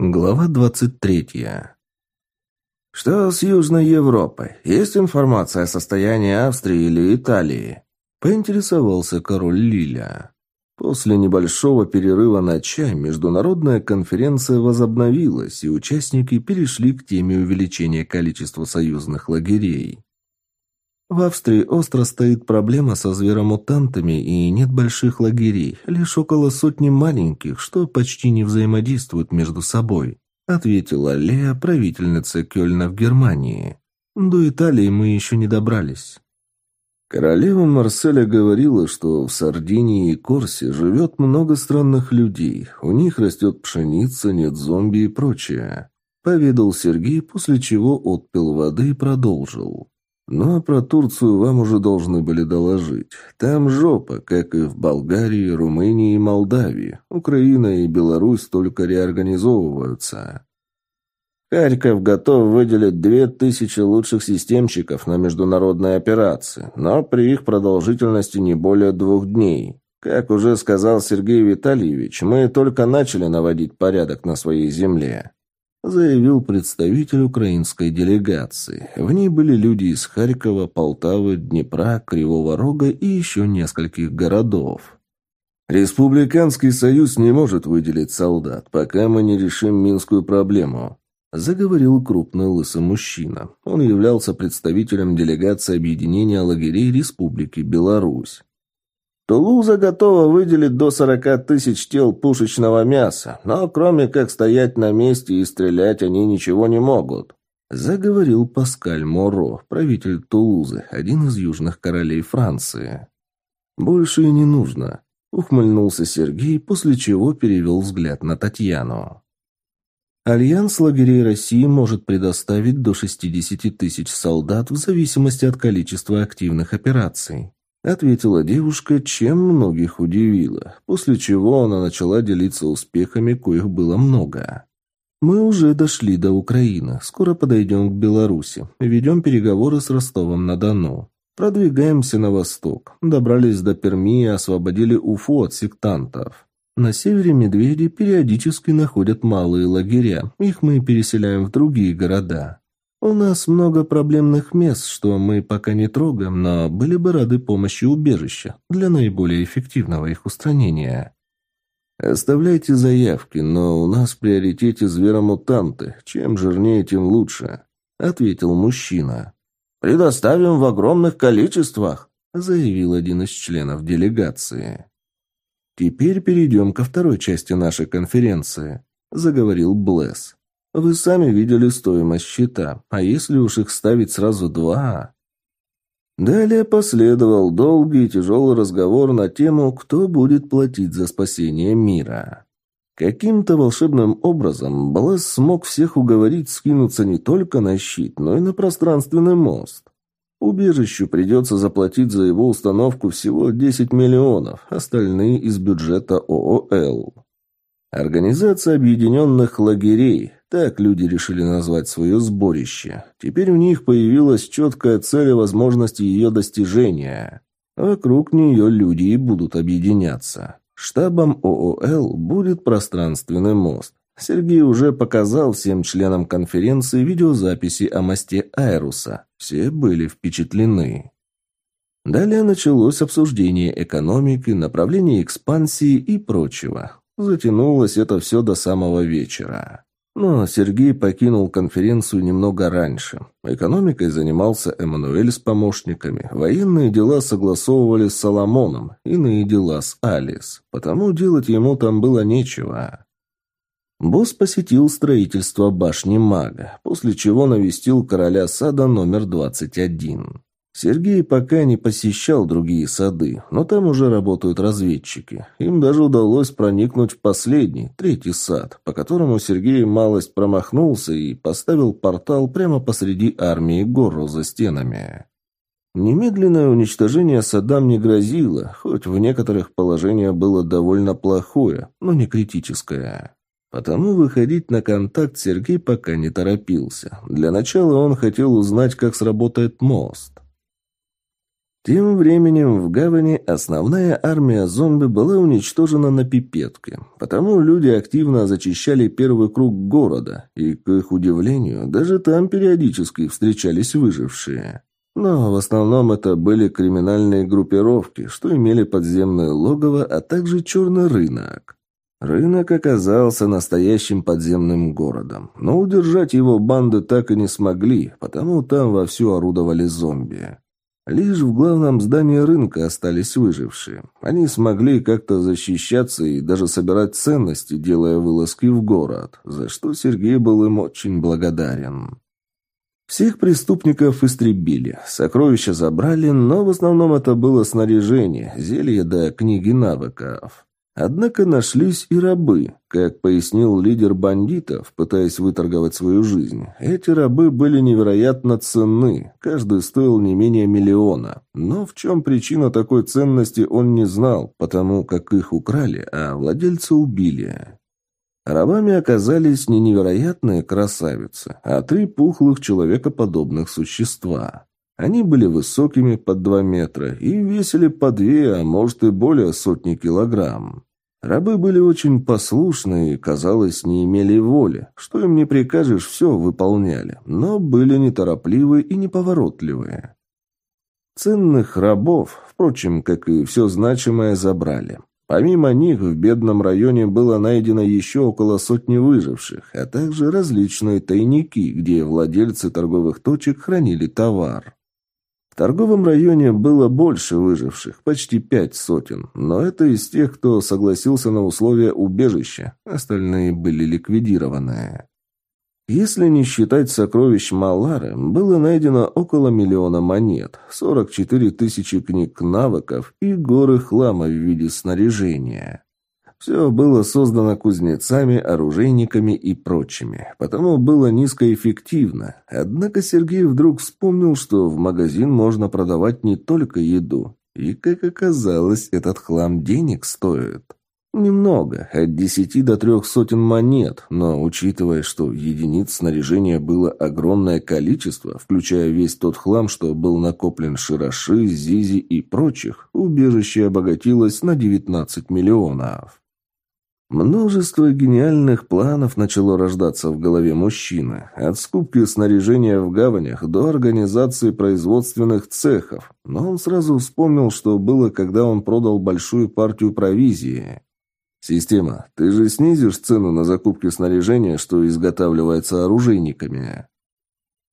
Глава двадцать третья. «Что с Южной Европой? Есть информация о состоянии Австрии или Италии?» – поинтересовался король Лиля. После небольшого перерыва на чай международная конференция возобновилась, и участники перешли к теме увеличения количества союзных лагерей. В Австрии остро стоит проблема со зверомутантами и нет больших лагерей, лишь около сотни маленьких, что почти не взаимодействуют между собой, ответила Лея, правительница Кёльна в Германии. До Италии мы еще не добрались. Королева Марселя говорила, что в Сардинии и Корсе живет много странных людей. У них растет пшеница, нет зомби и прочее. Поведал Сергей, после чего отпил воды и продолжил. Ну а про Турцию вам уже должны были доложить. Там жопа, как и в Болгарии, Румынии и Молдавии. Украина и Беларусь только реорганизовываются. Харьков готов выделить две тысячи лучших системщиков на международные операции, но при их продолжительности не более двух дней. Как уже сказал Сергей Витальевич, мы только начали наводить порядок на своей земле заявил представитель украинской делегации. В ней были люди из Харькова, Полтавы, Днепра, Кривого Рога и еще нескольких городов. «Республиканский союз не может выделить солдат, пока мы не решим минскую проблему», заговорил крупный лысый мужчина. Он являлся представителем делегации объединения лагерей Республики Беларусь. Тулуза готова выделить до 40 тысяч тел пушечного мяса, но кроме как стоять на месте и стрелять они ничего не могут. Заговорил Паскаль Моро, правитель Тулузы, один из южных королей Франции. «Больше и не нужно», — ухмыльнулся Сергей, после чего перевел взгляд на Татьяну. Альянс лагерей России может предоставить до 60 тысяч солдат в зависимости от количества активных операций. — ответила девушка, чем многих удивила, после чего она начала делиться успехами, коих было много. «Мы уже дошли до Украины, скоро подойдем к Беларуси, ведем переговоры с Ростовом-на-Дону. Продвигаемся на восток, добрались до Перми и освободили Уфу от сектантов. На севере медведи периодически находят малые лагеря, их мы переселяем в другие города. У нас много проблемных мест, что мы пока не трогаем, но были бы рады помощи убежища для наиболее эффективного их устранения. Оставляйте заявки, но у нас в приоритете зверомутанты. Чем жирнее, тем лучше, ответил мужчина. Предоставим в огромных количествах, заявил один из членов делегации. Теперь перейдем ко второй части нашей конференции, заговорил Блесс. Вы сами видели стоимость счета, а если уж их ставить сразу два... Далее последовал долгий и тяжелый разговор на тему, кто будет платить за спасение мира. Каким-то волшебным образом Блэс смог всех уговорить скинуться не только на щит, но и на пространственный мост. Убежищу придется заплатить за его установку всего 10 миллионов, остальные из бюджета ООЛ. Организация объединенных лагерей, так люди решили назвать свое сборище. Теперь у них появилась четкая цель и возможность ее достижения. Вокруг нее люди и будут объединяться. Штабом ООЛ будет пространственный мост. Сергей уже показал всем членам конференции видеозаписи о мосте Айруса. Все были впечатлены. Далее началось обсуждение экономики, направления экспансии и прочего. Затянулось это все до самого вечера. Но Сергей покинул конференцию немного раньше. Экономикой занимался Эммануэль с помощниками, военные дела согласовывали с Соломоном, иные дела с Алис, потому делать ему там было нечего. Босс посетил строительство башни мага, после чего навестил короля сада номер 21. Сергей пока не посещал другие сады, но там уже работают разведчики. Им даже удалось проникнуть в последний, третий сад, по которому Сергей малость промахнулся и поставил портал прямо посреди армии гору за стенами. Немедленное уничтожение садам не грозило, хоть в некоторых положение было довольно плохое, но не критическое. Потому выходить на контакт Сергей пока не торопился. Для начала он хотел узнать, как сработает мост. Тем временем в гавани основная армия зомби была уничтожена на пипетке, потому люди активно зачищали первый круг города, и, к их удивлению, даже там периодически встречались выжившие. Но в основном это были криминальные группировки, что имели подземное логово, а также черный рынок. Рынок оказался настоящим подземным городом, но удержать его банды так и не смогли, потому там вовсю орудовали зомби. Лишь в главном здании рынка остались выжившие. Они смогли как-то защищаться и даже собирать ценности, делая вылазки в город, за что Сергей был им очень благодарен. Всех преступников истребили, сокровища забрали, но в основном это было снаряжение, зелье да книги навыков. Однако нашлись и рабы. Как пояснил лидер бандитов, пытаясь выторговать свою жизнь, эти рабы были невероятно ценны, каждый стоил не менее миллиона. Но в чем причина такой ценности он не знал, потому как их украли, а владельца убили. Рабами оказались не невероятные красавицы, а три пухлых человекоподобных существа. Они были высокими под два метра и весили по две, а может и более сотни килограмм. Рабы были очень послушны и, казалось, не имели воли. Что им не прикажешь, все выполняли, но были неторопливы и неповоротливые. Ценных рабов, впрочем, как и все значимое, забрали. Помимо них в бедном районе было найдено еще около сотни выживших, а также различные тайники, где владельцы торговых точек хранили товар торговом районе было больше выживших, почти пять сотен, но это из тех, кто согласился на условия убежища, остальные были ликвидированы. Если не считать сокровищ Малары, было найдено около миллиона монет, 44 тысячи книг навыков и горы хлама в виде снаряжения. Все было создано кузнецами, оружейниками и прочими, потому было низкоэффективно. Однако Сергей вдруг вспомнил, что в магазин можно продавать не только еду. И, как оказалось, этот хлам денег стоит. Немного, от десяти до трех сотен монет, но учитывая, что единиц снаряжения было огромное количество, включая весь тот хлам, что был накоплен Широши, Зизи и прочих, убежище обогатилось на 19 миллионов. Множество гениальных планов начало рождаться в голове мужчины. От скупки снаряжения в гаванях до организации производственных цехов. Но он сразу вспомнил, что было, когда он продал большую партию провизии. «Система, ты же снизишь цену на закупки снаряжения, что изготавливается оружейниками?»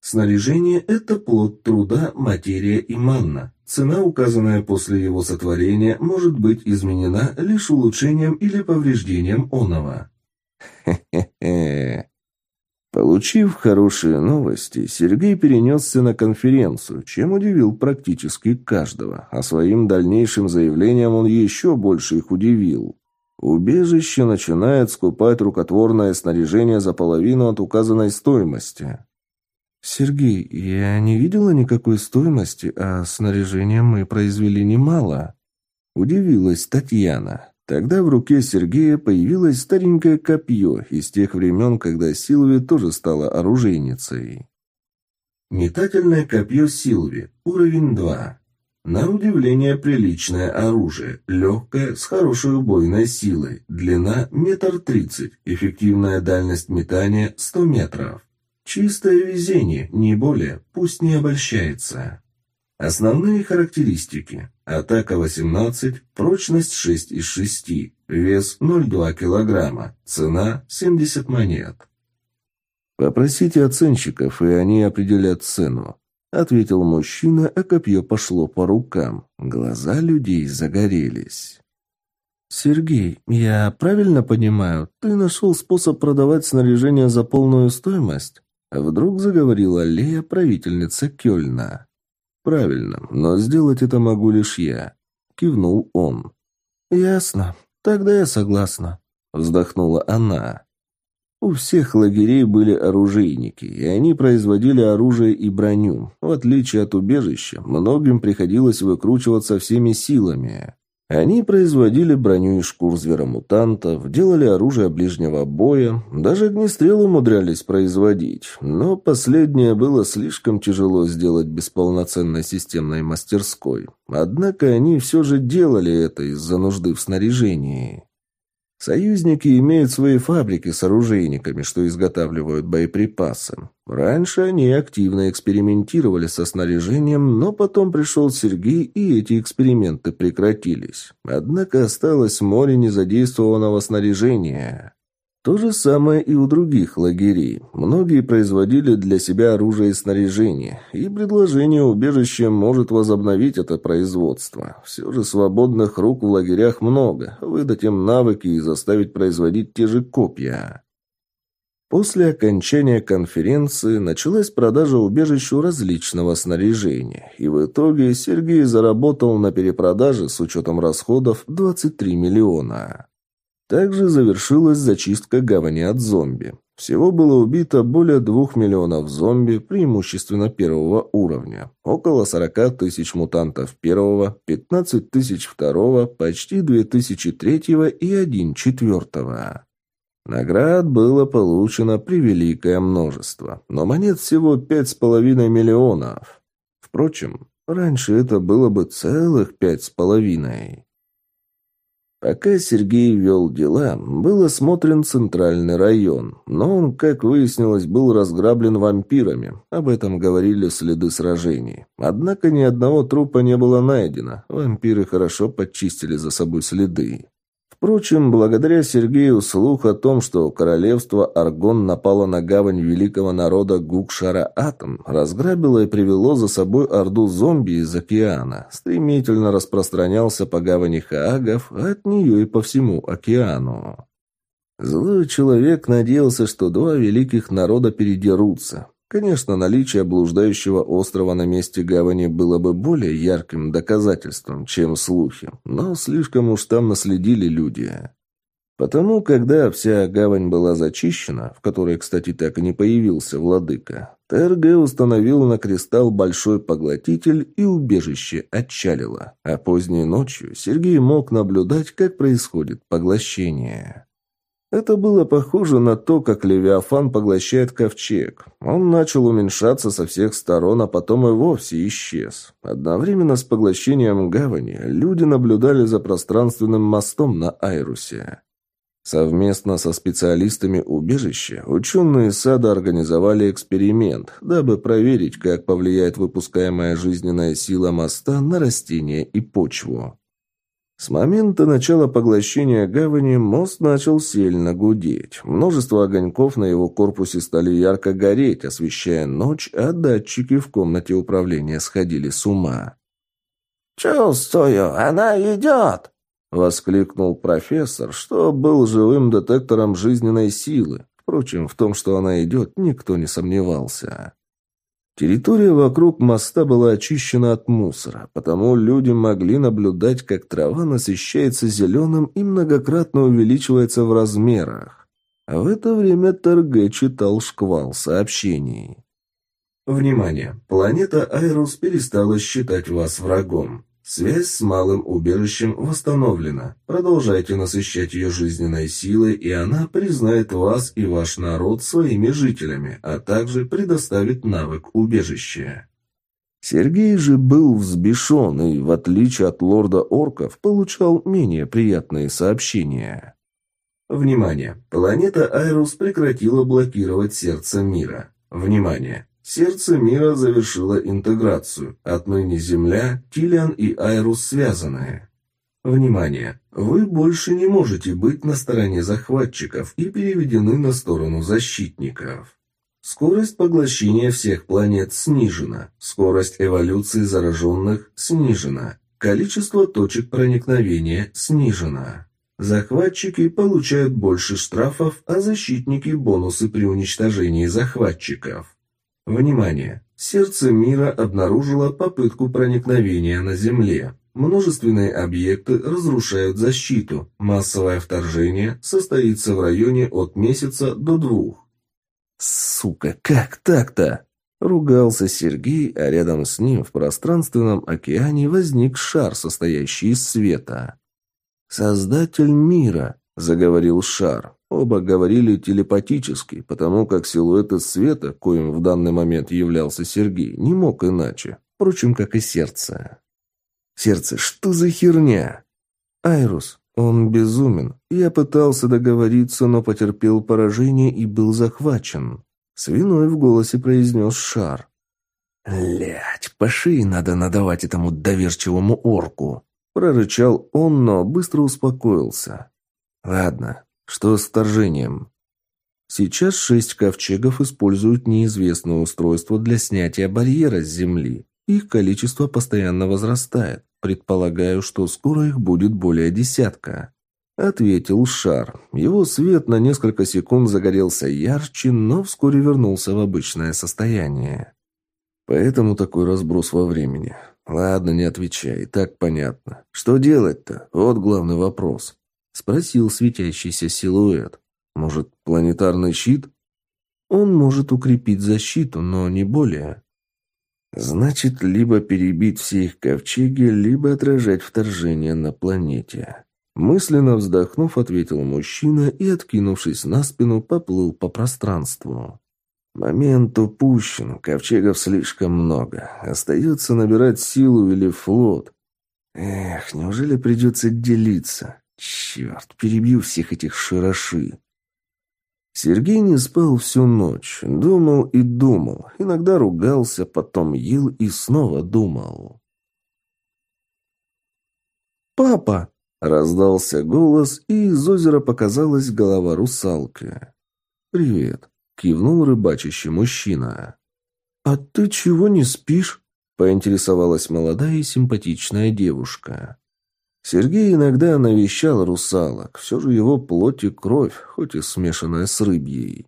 Снаряжение – это плод труда, материя и манна. Цена, указанная после его сотворения, может быть изменена лишь улучшением или повреждением оного. Хе-хе-хе. Получив хорошие новости, Сергей перенесся на конференцию, чем удивил практически каждого, а своим дальнейшим заявлением он еще больше их удивил. Убежище начинает скупать рукотворное снаряжение за половину от указанной стоимости. «Сергей, я не видела никакой стоимости, а снаряжения мы произвели немало». Удивилась Татьяна. Тогда в руке Сергея появилось старенькое копье из тех времен, когда Силви тоже стала оружейницей. Метательное копье Силви, уровень 2. На удивление приличное оружие, легкое, с хорошей убойной силой, длина метр тридцать, эффективная дальность метания 100 метров. Чистое везение, не более, пусть не обольщается. Основные характеристики. Атака 18, прочность 6 из 6, вес 0,2 килограмма, цена 70 монет. «Попросите оценщиков, и они определят цену», — ответил мужчина, а копье пошло по рукам. Глаза людей загорелись. «Сергей, я правильно понимаю, ты нашел способ продавать снаряжение за полную стоимость?» Вдруг заговорила Лея, правительница Кёльна. «Правильно, но сделать это могу лишь я», — кивнул он. «Ясно. Тогда я согласна», — вздохнула она. У всех лагерей были оружейники, и они производили оружие и броню. В отличие от убежища, многим приходилось выкручиваться всеми силами. Они производили броню из шкур зверомутантов, делали оружие ближнего боя, даже огнестрел умудрялись производить, но последнее было слишком тяжело сделать без полноценной системной мастерской. Однако они все же делали это из-за нужды в снаряжении. Союзники имеют свои фабрики с оружейниками, что изготавливают боеприпасы. Раньше они активно экспериментировали со снаряжением, но потом пришел Сергей, и эти эксперименты прекратились. Однако осталось море незадействованного снаряжения. То же самое и у других лагерей. Многие производили для себя оружие и снаряжение, и предложение убежища может возобновить это производство. Все же свободных рук в лагерях много, выдать им навыки и заставить производить те же копья. После окончания конференции началась продажа убежищу различного снаряжения, и в итоге Сергей заработал на перепродаже с учетом расходов 23 миллиона. Также завершилась зачистка гавани от зомби. Всего было убито более двух миллионов зомби, преимущественно первого уровня. Около 40 тысяч мутантов первого, 15 тысяч второго, почти 2 тысячи третьего и 1 четвертого. Наград было получено превеликое множество, но монет всего 5,5 миллионов. Впрочем, раньше это было бы целых пять с половиной. Пока Сергей вел дела, был осмотрен центральный район, но он, как выяснилось, был разграблен вампирами. Об этом говорили следы сражений. Однако ни одного трупа не было найдено. Вампиры хорошо подчистили за собой следы. Впрочем, благодаря Сергею слух о том, что королевство Аргон напало на гавань великого народа Гукшара-Атом, разграбило и привело за собой орду зомби из океана, стремительно распространялся по гавани Хаагов, а от нее и по всему океану. Злой человек надеялся, что два великих народа передерутся. Конечно, наличие блуждающего острова на месте гавани было бы более ярким доказательством, чем слухи, но слишком уж там наследили люди. Потому, когда вся гавань была зачищена, в которой, кстати, так и не появился владыка, ТРГ установил на кристалл большой поглотитель и убежище отчалило, а поздней ночью Сергей мог наблюдать, как происходит поглощение. Это было похоже на то, как Левиафан поглощает ковчег. Он начал уменьшаться со всех сторон, а потом и вовсе исчез. Одновременно с поглощением гавани люди наблюдали за пространственным мостом на Айрусе. Совместно со специалистами убежища ученые сада организовали эксперимент, дабы проверить, как повлияет выпускаемая жизненная сила моста на растения и почву. С момента начала поглощения гавани мост начал сильно гудеть. Множество огоньков на его корпусе стали ярко гореть, освещая ночь, а датчики в комнате управления сходили с ума. «Чувствую, она идет!» — воскликнул профессор, что был живым детектором жизненной силы. Впрочем, в том, что она идет, никто не сомневался. Территория вокруг моста была очищена от мусора, потому люди могли наблюдать, как трава насыщается зеленым и многократно увеличивается в размерах. А в это время ТРГ читал шквал сообщений. Внимание! Планета Айрус перестала считать вас врагом. Связь с малым убежищем восстановлена. Продолжайте насыщать ее жизненной силой, и она признает вас и ваш народ своими жителями, а также предоставит навык убежища. Сергей же был взбешен и, в отличие от лорда орков, получал менее приятные сообщения. Внимание! Планета Айрус прекратила блокировать сердце мира. Внимание! Сердце мира завершило интеграцию. Отныне Земля, Тилиан и Айрус связаны. Внимание! Вы больше не можете быть на стороне захватчиков и переведены на сторону защитников. Скорость поглощения всех планет снижена. Скорость эволюции зараженных снижена. Количество точек проникновения снижено. Захватчики получают больше штрафов, а защитники – бонусы при уничтожении захватчиков. Внимание! Сердце мира обнаружило попытку проникновения на Земле. Множественные объекты разрушают защиту. Массовое вторжение состоится в районе от месяца до двух. «Сука, как так-то?» Ругался Сергей, а рядом с ним в пространственном океане возник шар, состоящий из света. «Создатель мира», — заговорил шар. Оба говорили телепатически, потому как силуэт из света, коим в данный момент являлся Сергей, не мог иначе. Впрочем, как и сердце. «Сердце, что за херня?» «Айрус, он безумен. Я пытался договориться, но потерпел поражение и был захвачен». Свиной в голосе произнес Шар. «Лять, по шее надо надавать этому доверчивому орку!» Прорычал он, но быстро успокоился. «Ладно, что с вторжением?» Сейчас шесть ковчегов используют неизвестное устройство для снятия барьера с земли. Их количество постоянно возрастает. Предполагаю, что скоро их будет более десятка. Ответил шар. Его свет на несколько секунд загорелся ярче, но вскоре вернулся в обычное состояние. Поэтому такой разброс во времени. Ладно, не отвечай, так понятно. Что делать-то? Вот главный вопрос. Спросил светящийся силуэт. Может, планетарный щит? Он может укрепить защиту, но не более. Значит, либо перебить все их ковчеги, либо отражать вторжение на планете. Мысленно вздохнув, ответил мужчина и, откинувшись на спину, поплыл по пространству. Момент упущен, ковчегов слишком много. Остается набирать силу или флот. Эх, неужели придется делиться? Черт, перебью всех этих широши. Сергей не спал всю ночь, думал и думал, иногда ругался, потом ел и снова думал. «Папа!» — раздался голос, и из озера показалась голова русалки. «Привет!» — кивнул рыбачащий мужчина. «А ты чего не спишь?» — поинтересовалась молодая и симпатичная девушка. Сергей иногда навещал русалок, все же его плоть и кровь, хоть и смешанная с рыбьей.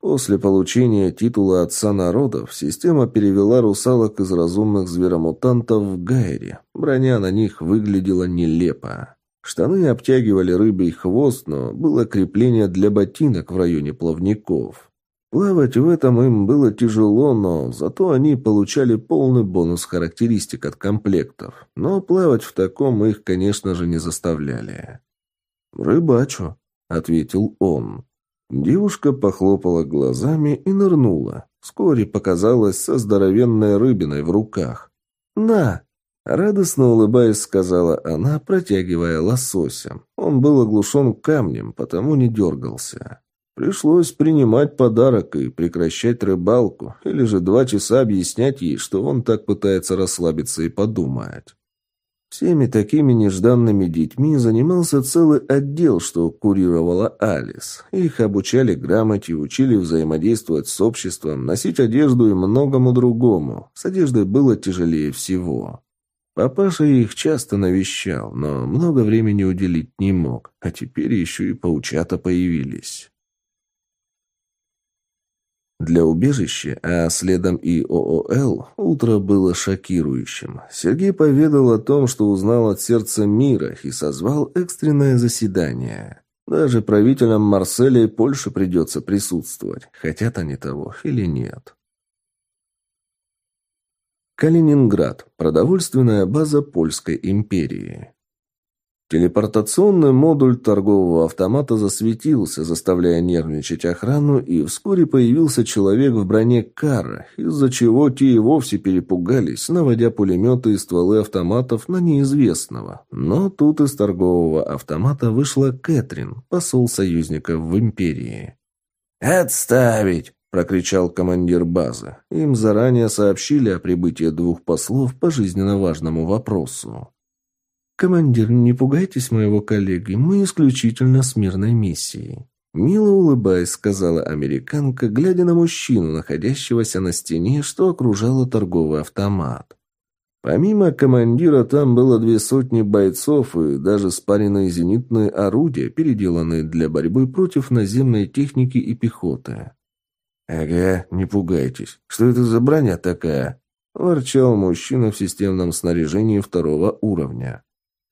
После получения титула отца народов система перевела русалок из разумных зверомутантов в Гайре. Броня на них выглядела нелепо. Штаны обтягивали рыбий хвост, но было крепление для ботинок в районе плавников. Плавать в этом им было тяжело, но зато они получали полный бонус характеристик от комплектов. Но плавать в таком их, конечно же, не заставляли. «Рыбачу», — ответил он. Девушка похлопала глазами и нырнула. Вскоре показалась со здоровенной рыбиной в руках. «На!» — радостно улыбаясь, сказала она, протягивая лосося. Он был оглушен камнем, потому не дергался. Пришлось принимать подарок и прекращать рыбалку, или же два часа объяснять ей, что он так пытается расслабиться и подумать. Всеми такими нежданными детьми занимался целый отдел, что курировала Алис. Их обучали грамоте, учили взаимодействовать с обществом, носить одежду и многому другому. С одеждой было тяжелее всего. Папаша их часто навещал, но много времени уделить не мог, а теперь еще и паучата появились. Для убежища, а следом и ООЛ, утро было шокирующим. Сергей поведал о том, что узнал от сердца мира и созвал экстренное заседание. Даже правителям Марселя и Польши придется присутствовать, хотят они того или нет. Калининград. Продовольственная база Польской империи. Телепортационный модуль торгового автомата засветился, заставляя нервничать охрану, и вскоре появился человек в броне Кара, из-за чего те и вовсе перепугались, наводя пулеметы и стволы автоматов на неизвестного. Но тут из торгового автомата вышла Кэтрин, посол союзников в Империи. «Отставить!» – прокричал командир базы. Им заранее сообщили о прибытии двух послов по жизненно важному вопросу. «Командир, не пугайтесь моего коллеги, мы исключительно с мирной миссией». Мило улыбаясь, сказала американка, глядя на мужчину, находящегося на стене, что окружало торговый автомат. Помимо командира там было две сотни бойцов и даже спаренные зенитные орудия, переделанные для борьбы против наземной техники и пехоты. «Ага, не пугайтесь. Что это за броня такая?» – ворчал мужчина в системном снаряжении второго уровня.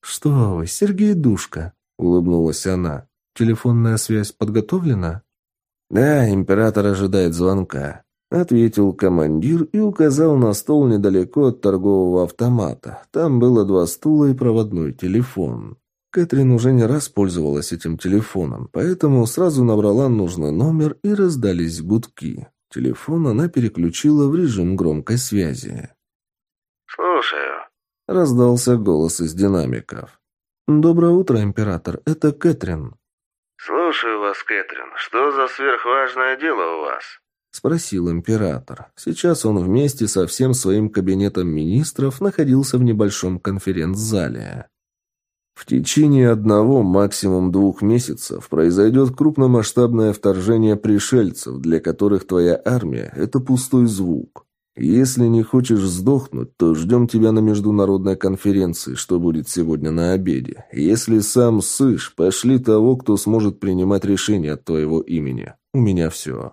«Что вы, Сергей Душка!» — улыбнулась она. «Телефонная связь подготовлена?» «Да, император ожидает звонка», — ответил командир и указал на стол недалеко от торгового автомата. Там было два стула и проводной телефон. Кэтрин уже не раз пользовалась этим телефоном, поэтому сразу набрала нужный номер и раздались гудки. Телефон она переключила в режим громкой связи. «Слушаю», — раздался голос из динамиков. «Доброе утро, император. Это Кэтрин». «Слушаю вас, Кэтрин. Что за сверхважное дело у вас?» — спросил император. Сейчас он вместе со всем своим кабинетом министров находился в небольшом конференц-зале. В течение одного, максимум двух месяцев произойдет крупномасштабное вторжение пришельцев, для которых твоя армия – это пустой звук. Если не хочешь сдохнуть, то ждем тебя на международной конференции, что будет сегодня на обеде. Если сам сышь, пошли того, кто сможет принимать решения от твоего имени. У меня все.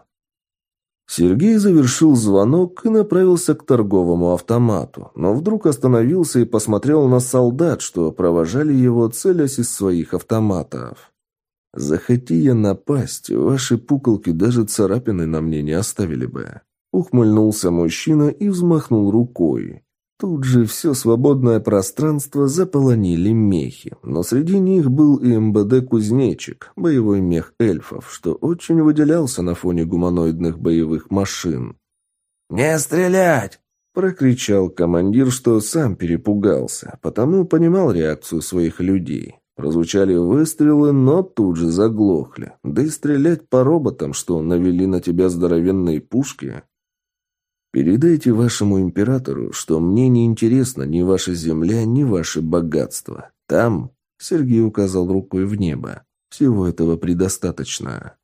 Сергей завершил звонок и направился к торговому автомату, но вдруг остановился и посмотрел на солдат, что провожали его, целясь из своих автоматов. «Захоти я напасть, ваши пуколки даже царапины на мне не оставили бы». Ухмыльнулся мужчина и взмахнул рукой. Тут же все свободное пространство заполонили мехи, но среди них был и МБД-кузнечик, боевой мех эльфов, что очень выделялся на фоне гуманоидных боевых машин. «Не стрелять!» – прокричал командир, что сам перепугался, потому понимал реакцию своих людей. Прозвучали выстрелы, но тут же заглохли. Да и стрелять по роботам, что навели на тебя здоровенные пушки, Передайте вашему императору, что мне не интересно ни ваша земля, ни ваше богатство. Там, Сергей указал рукой в небо, всего этого предостаточно.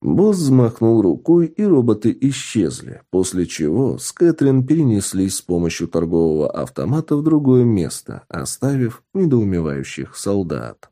Босс взмахнул рукой, и роботы исчезли, после чего с Кэтрин перенеслись с помощью торгового автомата в другое место, оставив недоумевающих солдат.